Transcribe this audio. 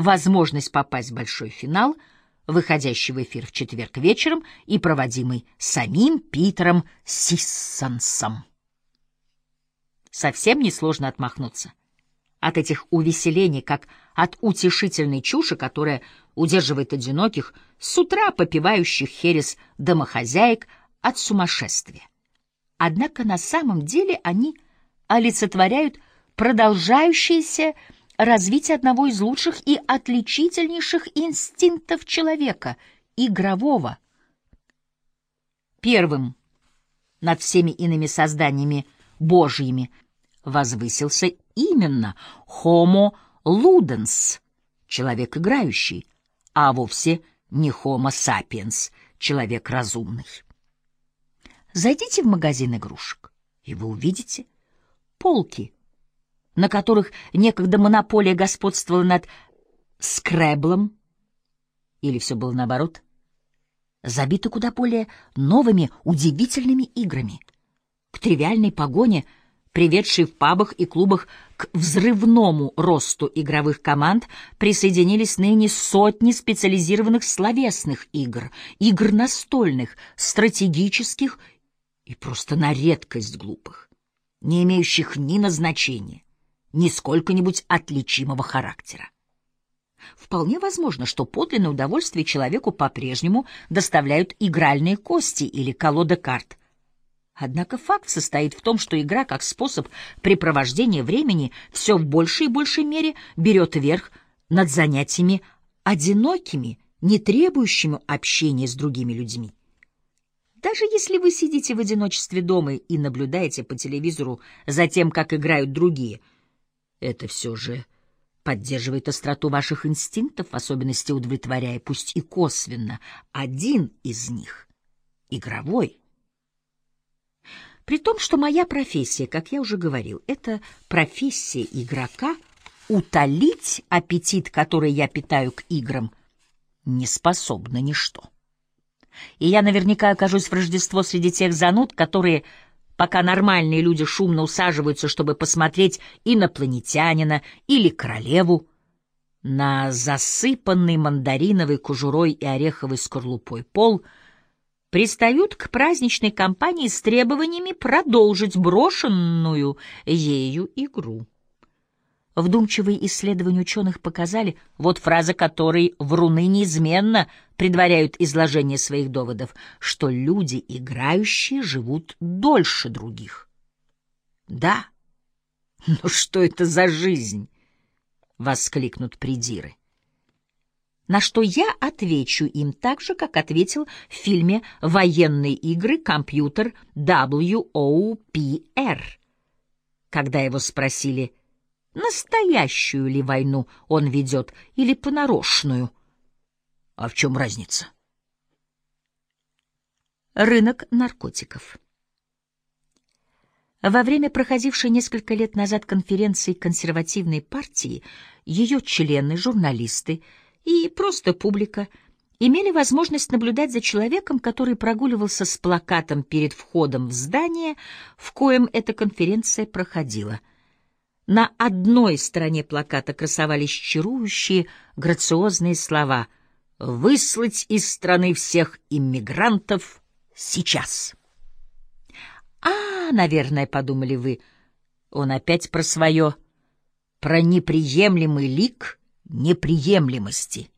возможность попасть в большой финал, выходящий в эфир в четверг вечером и проводимый самим Питером Сиссонсом. Совсем несложно отмахнуться от этих увеселений, как от утешительной чуши, которая удерживает одиноких, с утра попивающих херес домохозяек от сумасшествия. Однако на самом деле они олицетворяют продолжающееся развитие одного из лучших и отличительнейших инстинктов человека — игрового. Первым над всеми иными созданиями божьими возвысился именно Homo ludens, человек играющий, а вовсе не Homo sapiens, человек разумный. Зайдите в магазин игрушек, и вы увидите полки, на которых некогда монополия господствовала над скреблом, или все было наоборот, забиты куда более новыми, удивительными играми. К тривиальной погоне — приведшей в пабах и клубах к взрывному росту игровых команд, присоединились ныне сотни специализированных словесных игр, игр настольных, стратегических и просто на редкость глупых, не имеющих ни назначения, ни сколько-нибудь отличимого характера. Вполне возможно, что подлинное удовольствие человеку по-прежнему доставляют игральные кости или колода карт, Однако факт состоит в том, что игра как способ препровождения времени все в большей и большей мере берет верх над занятиями одинокими, не требующими общения с другими людьми. Даже если вы сидите в одиночестве дома и наблюдаете по телевизору за тем, как играют другие, это все же поддерживает остроту ваших инстинктов, в особенности удовлетворяя, пусть и косвенно, один из них — игровой. При том, что моя профессия, как я уже говорил, это профессия игрока, утолить аппетит, который я питаю к играм, не способна ничто. И я наверняка окажусь в Рождество среди тех зануд, которые, пока нормальные люди шумно усаживаются, чтобы посмотреть инопланетянина или королеву, на засыпанный мандариновой кожурой и ореховой скорлупой пол — пристают к праздничной кампании с требованиями продолжить брошенную ею игру. Вдумчивые исследования ученых показали, вот фраза которой вруны неизменно предваряют изложение своих доводов, что люди, играющие, живут дольше других. Да, но что это за жизнь? — воскликнут придиры на что я отвечу им так же, как ответил в фильме «Военные игры. Компьютер WOPR», когда его спросили, настоящую ли войну он ведет или понарошную. А в чем разница? Рынок наркотиков во время проходившей несколько лет назад конференции консервативной партии ее члены, журналисты, и просто публика имели возможность наблюдать за человеком, который прогуливался с плакатом перед входом в здание, в коем эта конференция проходила. На одной стороне плаката красовались чарующие, грациозные слова «Выслать из страны всех иммигрантов сейчас». «А, наверное, — подумали вы, — он опять про свое, про неприемлемый лик — неприемлемости.